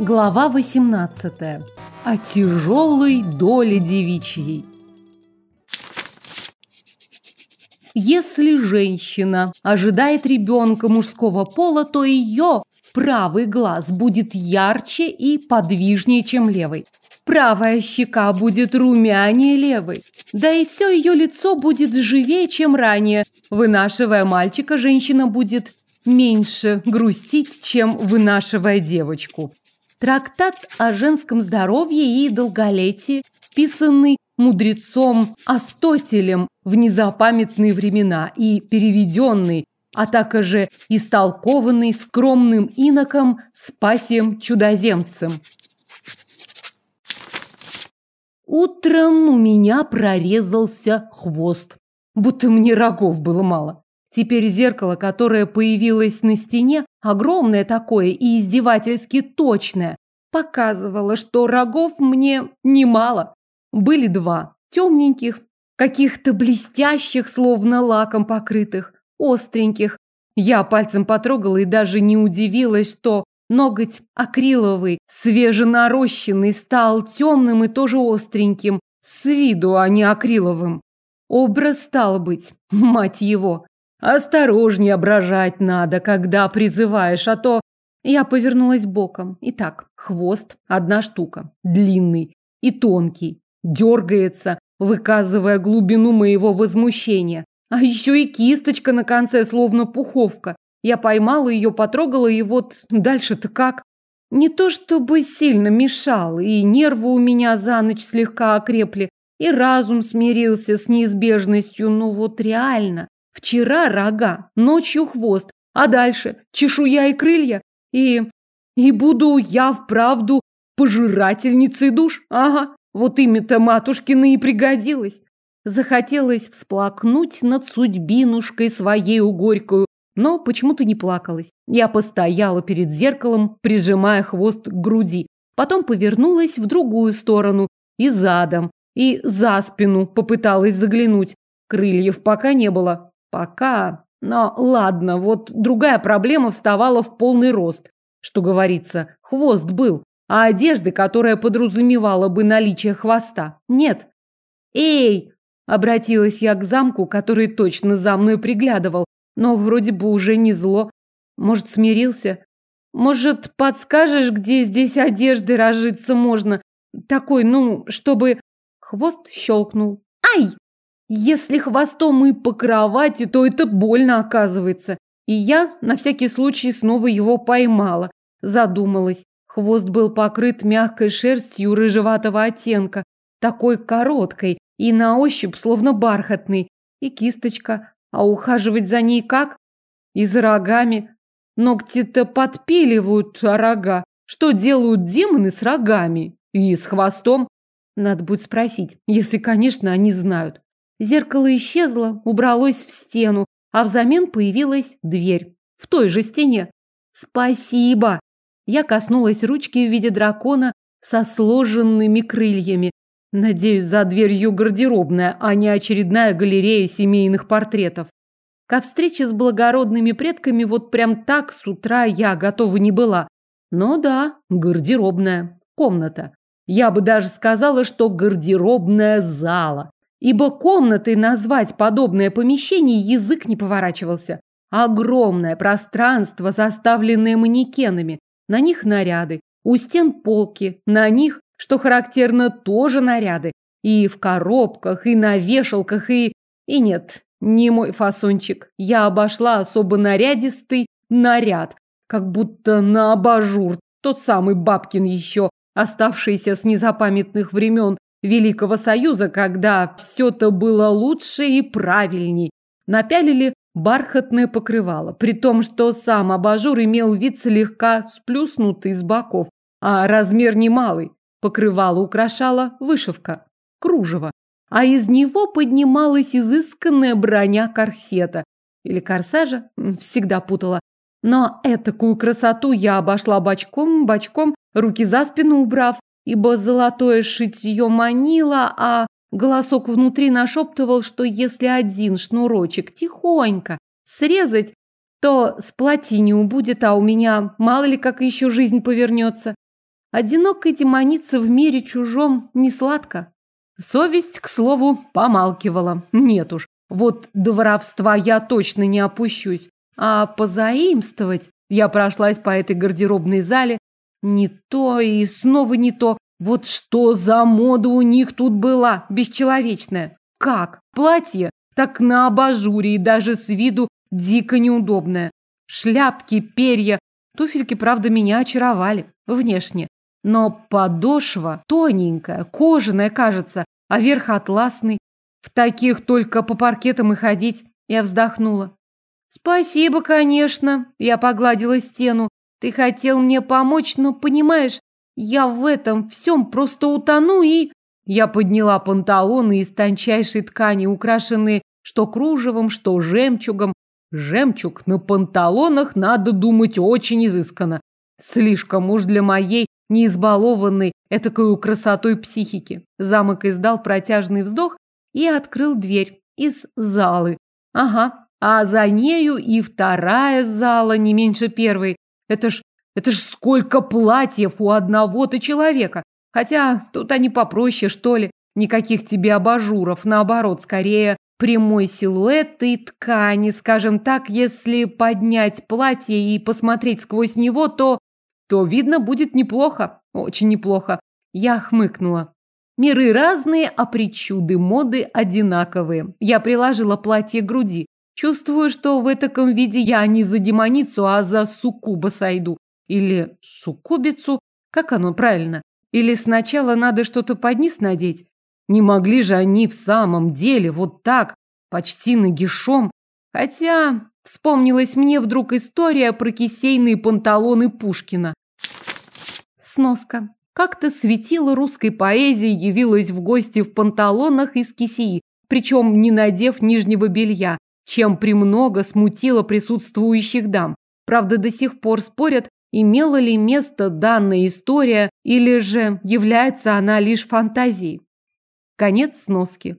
Глава 18. О тяжелой доле девичьей. Если женщина ожидает ребенка мужского пола, то ее правый глаз будет ярче и подвижнее, чем левый. Правая щека будет румянее левой. Да и все ее лицо будет живее, чем ранее. Вынашивая мальчика, женщина будет меньше грустить, чем вынашивая девочку. Трактат о женском здоровье и долголетии, писанный мудрецом Астотелем в незапамятные времена и переведенный, а также истолкованный скромным иноком Спасием Чудоземцем. Утром у меня прорезался хвост, будто мне рогов было мало. Теперь зеркало, которое появилось на стене, огромное такое и издевательски точное, показывало, что рогов мне немало. Были два, темненьких, каких-то блестящих, словно лаком покрытых, остреньких. Я пальцем потрогала и даже не удивилась, что ноготь акриловый, свеженарощенный, стал темным и тоже остреньким, с виду, а не акриловым. Образ стал быть, мать его. Осторожнее ображать надо, когда призываешь, а то... Я повернулась боком. Итак, хвост – одна штука. Длинный и тонкий. Дергается, выказывая глубину моего возмущения. А еще и кисточка на конце, словно пуховка. Я поймала ее, потрогала, и вот дальше-то как? Не то чтобы сильно мешал, и нервы у меня за ночь слегка окрепли, и разум смирился с неизбежностью, но вот реально Вчера рога, ночью хвост, а дальше чешуя и крылья. И... и буду я вправду пожирательницей душ? Ага, вот имя-то матушкина и пригодилось. Захотелось всплакнуть над судьбинушкой своей горькую, но почему-то не плакалась. Я постояла перед зеркалом, прижимая хвост к груди. Потом повернулась в другую сторону и задом, и за спину попыталась заглянуть. Крыльев пока не было. Пока. Но ладно, вот другая проблема вставала в полный рост. Что говорится, хвост был, а одежды, которая подразумевала бы наличие хвоста, нет. «Эй!» – обратилась я к замку, который точно за мной приглядывал, но вроде бы уже не зло. Может, смирился? Может, подскажешь, где здесь одежды разжиться можно? Такой, ну, чтобы... Хвост щелкнул. «Ай!» Если хвостом и по кровати, то это больно оказывается. И я на всякий случай снова его поймала. Задумалась. Хвост был покрыт мягкой шерстью рыжеватого оттенка, такой короткой и на ощупь словно бархатный. И кисточка. А ухаживать за ней как? И за рогами. Ногти-то подпиливают рога. Что делают демоны с рогами? И с хвостом? Надо будет спросить, если, конечно, они знают. Зеркало исчезло, убралось в стену, а взамен появилась дверь. В той же стене. Спасибо! Я коснулась ручки в виде дракона со сложенными крыльями. Надеюсь, за дверью гардеробная, а не очередная галерея семейных портретов. Ко встрече с благородными предками вот прям так с утра я готова не была. Но да, гардеробная комната. Я бы даже сказала, что гардеробная зала ибо комнатой назвать подобное помещение язык не поворачивался. Огромное пространство, заставленное манекенами, на них наряды, у стен полки, на них, что характерно, тоже наряды, и в коробках, и на вешалках, и... И нет, не мой фасончик. Я обошла особо нарядистый наряд, как будто на абажур, тот самый Бабкин еще, оставшийся с незапамятных времен, Великого Союза, когда все-то было лучше и правильней. Напялили бархатное покрывало, при том, что сам абажур имел вид слегка сплюснутый с боков, а размер немалый. Покрывало украшала вышивка, кружево, а из него поднималась изысканная броня корсета или корсажа, всегда путала. Но этакую красоту я обошла бочком, бочком, руки за спину убрав, ибо золотое шитье манило, а голосок внутри нашептывал, что если один шнурочек тихонько срезать, то с плотинью будет, а у меня мало ли как еще жизнь повернется. Одинокой демонице в мире чужом не сладко. Совесть, к слову, помалкивала. Нет уж, вот до воровства я точно не опущусь. А позаимствовать... Я прошлась по этой гардеробной зале. Не то и снова не то. Вот что за мода у них тут была, бесчеловечная. Как? Платье? Так на абажуре и даже с виду дико неудобное. Шляпки, перья. Туфельки, правда, меня очаровали. Внешне. Но подошва тоненькая, кожаная, кажется, а верх атласный. В таких только по паркетам и ходить. Я вздохнула. Спасибо, конечно. Я погладила стену. Ты хотел мне помочь, но, понимаешь, я в этом всем просто утону и... Я подняла панталоны из тончайшей ткани, украшенные что кружевом, что жемчугом. Жемчуг на панталонах, надо думать, очень изысканно. Слишком уж для моей неизбалованной этакою красотой психики. Замок издал протяжный вздох и открыл дверь из залы. Ага, а за нею и вторая зала, не меньше первой. Это ж, это ж сколько платьев у одного-то человека. Хотя тут они попроще, что ли. Никаких тебе абажуров, наоборот, скорее прямой силуэт и ткани, скажем так, если поднять платье и посмотреть сквозь него, то то видно будет неплохо, очень неплохо. Я хмыкнула. Миры разные, а причуды моды одинаковые. Я приложила платье к груди. Чувствую, что в таком виде я не за демоницу, а за суккуба сойду. Или суккубицу. Как оно правильно? Или сначала надо что-то под низ надеть? Не могли же они в самом деле вот так, почти нагишом. Хотя вспомнилась мне вдруг история про кисейные панталоны Пушкина. Сноска. Как-то светило русской поэзии явилась в гости в панталонах из кисеи, причем не надев нижнего белья, чем премного смутило присутствующих дам. Правда, до сих пор спорят, имела ли место данная история или же является она лишь фантазией. Конец сноски.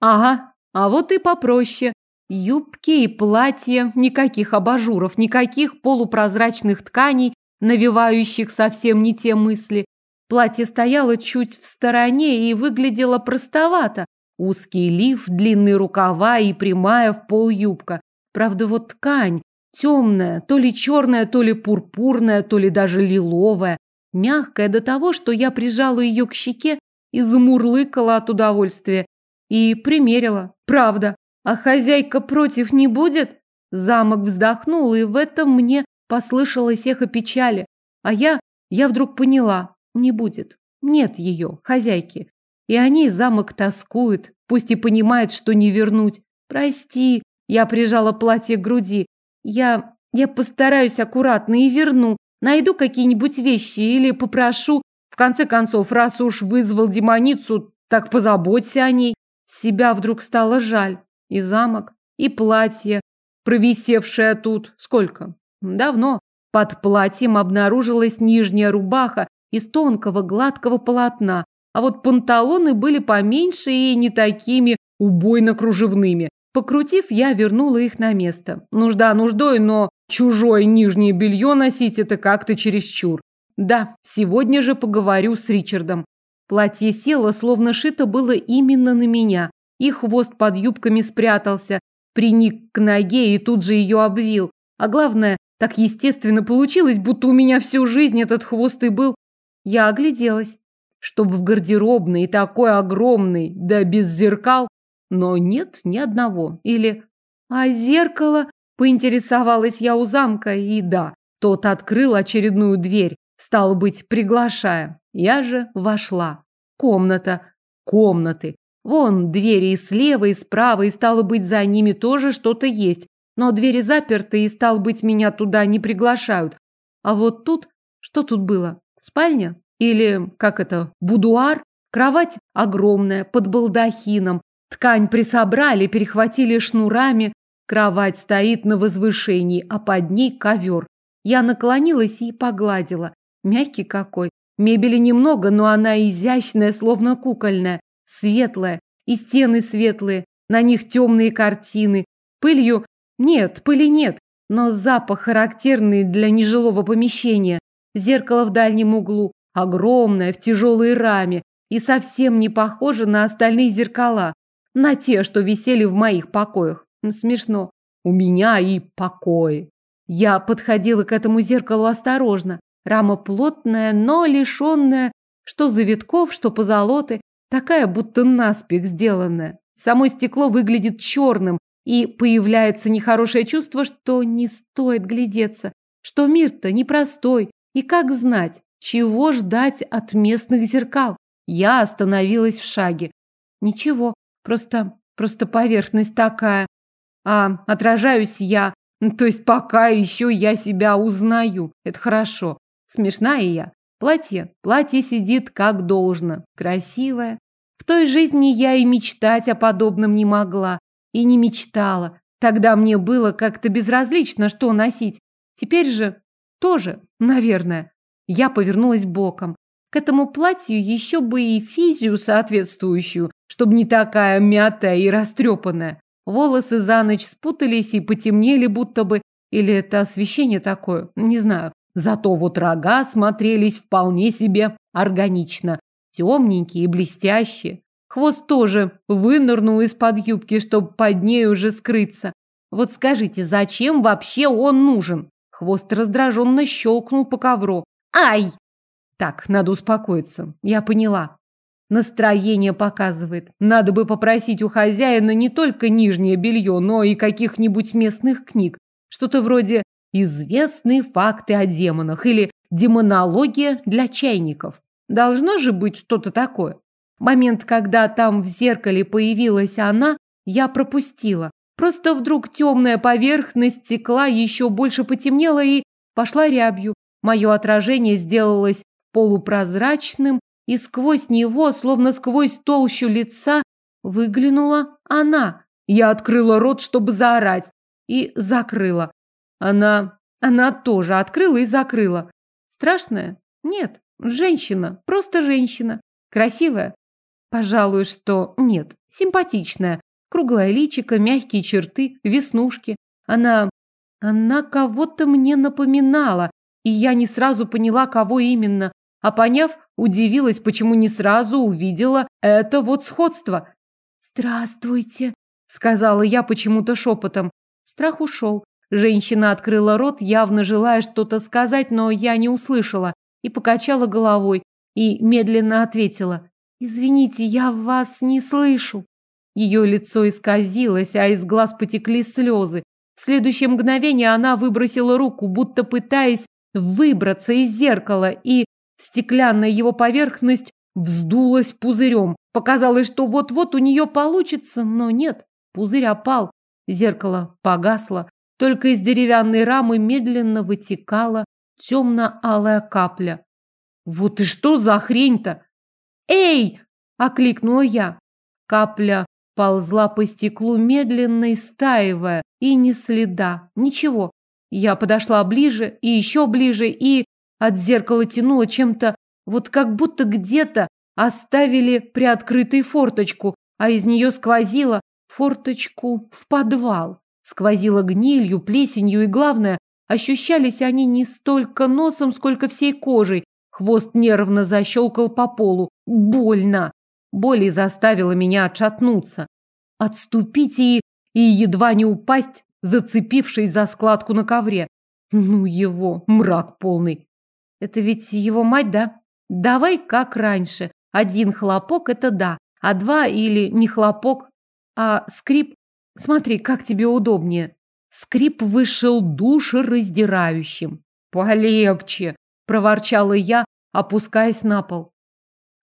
Ага, а вот и попроще. Юбки и платья, никаких абажуров, никаких полупрозрачных тканей, навевающих совсем не те мысли. Платье стояло чуть в стороне и выглядело простовато. Узкий лиф, длинные рукава и прямая в пол юбка. Правда, вот ткань темная, то ли черная, то ли пурпурная, то ли даже лиловая. Мягкая до того, что я прижала ее к щеке и замурлыкала от удовольствия. И примерила. Правда. А хозяйка против не будет? Замок вздохнул, и в этом мне послышалось эхо печали. А я, я вдруг поняла, не будет. Нет ее, хозяйки. И о ней замок тоскует, пусть и понимает, что не вернуть. Прости, я прижала платье к груди. Я, я постараюсь аккуратно и верну. Найду какие-нибудь вещи или попрошу. В конце концов, раз уж вызвал демоницу, так позаботься о ней. Себя вдруг стало жаль. И замок, и платье, провисевшее тут. Сколько? Давно. Под платьем обнаружилась нижняя рубаха из тонкого гладкого полотна, а вот панталоны были поменьше и не такими убойно-кружевными. Покрутив, я вернула их на место. Нужда нуждой, но чужое нижнее белье носить это как-то чересчур. Да, сегодня же поговорю с Ричардом. Платье село, словно шито было именно на меня, и хвост под юбками спрятался, приник к ноге и тут же ее обвил. А главное, так естественно получилось, будто у меня всю жизнь этот хвост и был. Я огляделась, чтобы в гардеробной такой огромный, да без зеркал, но нет ни одного. Или «А зеркало?» – поинтересовалась я у замка, и да, тот открыл очередную дверь, стал быть, приглашая. Я же вошла. Комната. Комнаты. Вон двери и слева, и справа, и стало быть, за ними тоже что-то есть. Но двери заперты, и, стал быть, меня туда не приглашают. А вот тут, что тут было? Спальня? Или, как это, будуар? Кровать огромная, под балдахином. Ткань присобрали, перехватили шнурами. Кровать стоит на возвышении, а под ней ковер. Я наклонилась и погладила. Мягкий какой. Мебели немного, но она изящная, словно кукольная. Светлая. И стены светлые. На них темные картины. Пылью нет, пыли нет, но запах характерный для нежилого помещения. Зеркало в дальнем углу, огромное, в тяжелой раме и совсем не похоже на остальные зеркала, на те, что висели в моих покоях. Смешно. У меня и покои. Я подходила к этому зеркалу осторожно. Рама плотная, но лишенная что завитков, что позолоты, такая будто наспех сделанная. Само стекло выглядит черным, и появляется нехорошее чувство, что не стоит глядеться, что мир-то непростой, и как знать, чего ждать от местных зеркал. Я остановилась в шаге. Ничего, просто, просто поверхность такая. А отражаюсь я, то есть пока еще я себя узнаю. Это хорошо. Смешная я. Платье, платье сидит как должно, красивое. В той жизни я и мечтать о подобном не могла. И не мечтала. Тогда мне было как-то безразлично, что носить. Теперь же тоже, наверное. Я повернулась боком. К этому платью еще бы и физию соответствующую, чтобы не такая мятая и растрепанная. Волосы за ночь спутались и потемнели будто бы. Или это освещение такое? Не знаю. Зато вот рога смотрелись вполне себе органично. Темненькие и блестящие. Хвост тоже вынырнул из-под юбки, чтобы под ней уже скрыться. Вот скажите, зачем вообще он нужен? Хвост раздраженно щелкнул по ковру. Ай! Так, надо успокоиться. Я поняла. Настроение показывает. Надо бы попросить у хозяина не только нижнее белье, но и каких-нибудь местных книг. Что-то вроде Известные факты о демонах или демонология для чайников. Должно же быть что-то такое. Момент, когда там в зеркале появилась она, я пропустила. Просто вдруг темная поверхность стекла еще больше потемнела и пошла рябью. Мое отражение сделалось полупрозрачным, и сквозь него, словно сквозь толщу лица, выглянула она. Я открыла рот, чтобы заорать, и закрыла. Она... она тоже открыла и закрыла. Страшная? Нет. Женщина. Просто женщина. Красивая? Пожалуй, что нет. Симпатичная. Круглое личико, мягкие черты, веснушки. Она... она кого-то мне напоминала, и я не сразу поняла, кого именно. А поняв, удивилась, почему не сразу увидела это вот сходство. «Здравствуйте», — сказала я почему-то шепотом. Страх ушел. Женщина открыла рот, явно желая что-то сказать, но я не услышала и покачала головой и медленно ответила. «Извините, я вас не слышу». Ее лицо исказилось, а из глаз потекли слезы. В следующее мгновение она выбросила руку, будто пытаясь выбраться из зеркала, и стеклянная его поверхность вздулась пузырем. Показалось, что вот-вот у нее получится, но нет, пузырь опал. Зеркало погасло. Только из деревянной рамы медленно вытекала темно-алая капля. Вот и что за хрень-то? Эй! окликнула я. Капля ползла по стеклу медленно истаивая, и ни следа, ничего. Я подошла ближе и еще ближе, и от зеркала тянуло чем-то, вот как будто где-то оставили приоткрытой форточку, а из нее сквозило форточку в подвал. Сквозило гнилью, плесенью и, главное, ощущались они не столько носом, сколько всей кожей. Хвост нервно защелкал по полу. Больно! Боль и заставила меня отшатнуться. Отступить и... и едва не упасть, зацепившись за складку на ковре. Ну его, мрак полный. Это ведь его мать, да? Давай как раньше. Один хлопок – это да, а два или не хлопок, а скрип Смотри, как тебе удобнее. Скрип вышел душераздирающим. Полегче, проворчала я, опускаясь на пол.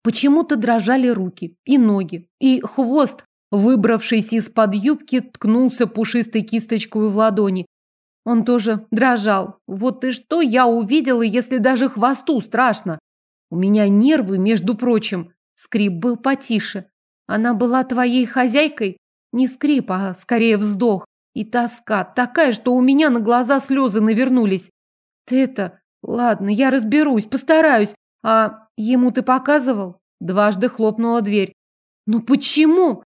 Почему-то дрожали руки и ноги, и хвост, выбравшийся из-под юбки, ткнулся пушистой кисточкой в ладони. Он тоже дрожал. Вот и что я увидела, если даже хвосту страшно. У меня нервы, между прочим. Скрип был потише. Она была твоей хозяйкой? Не скрип, а скорее вздох. И тоска такая, что у меня на глаза слезы навернулись. Ты это... Ладно, я разберусь, постараюсь. А ему ты показывал? Дважды хлопнула дверь. Ну почему?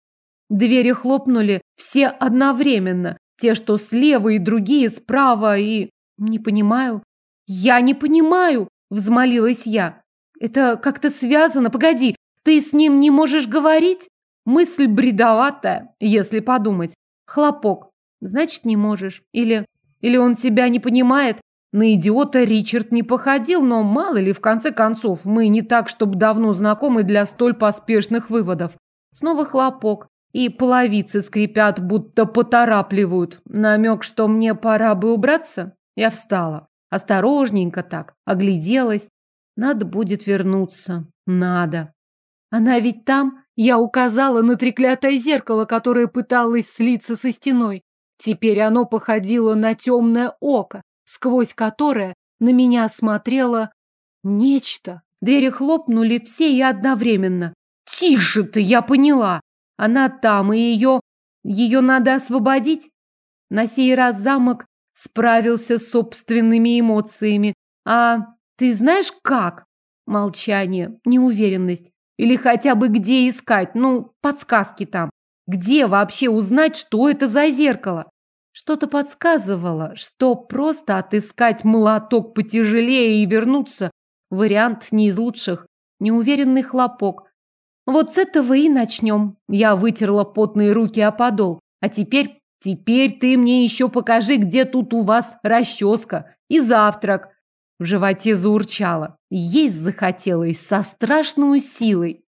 Двери хлопнули все одновременно. Те, что слева, и другие справа, и... Не понимаю. Я не понимаю. Взмолилась я. Это как-то связано. Погоди, ты с ним не можешь говорить? Мысль бредоватая, если подумать. Хлопок. Значит, не можешь. Или... Или он тебя не понимает? На идиота Ричард не походил, но мало ли, в конце концов, мы не так, чтобы давно знакомы для столь поспешных выводов. Снова хлопок. И половицы скрипят, будто поторапливают. Намек, что мне пора бы убраться? Я встала. Осторожненько так. Огляделась. Надо будет вернуться. Надо. Она ведь там? Я указала на треклятое зеркало, которое пыталось слиться со стеной. Теперь оно походило на темное око, сквозь которое на меня смотрело нечто. Двери хлопнули все и одновременно. Тише ты, я поняла. Она там, и ее... Ее надо освободить. На сей раз замок справился с собственными эмоциями. А ты знаешь как? Молчание, неуверенность. Или хотя бы где искать, ну, подсказки там. Где вообще узнать, что это за зеркало? Что-то подсказывало, что просто отыскать молоток потяжелее и вернуться – вариант не из лучших. Неуверенный хлопок. Вот с этого и начнем. Я вытерла потные руки о подол. А теперь, теперь ты мне еще покажи, где тут у вас расческа и завтрак. В животе заурчало. Есть захотелось со страшной силой.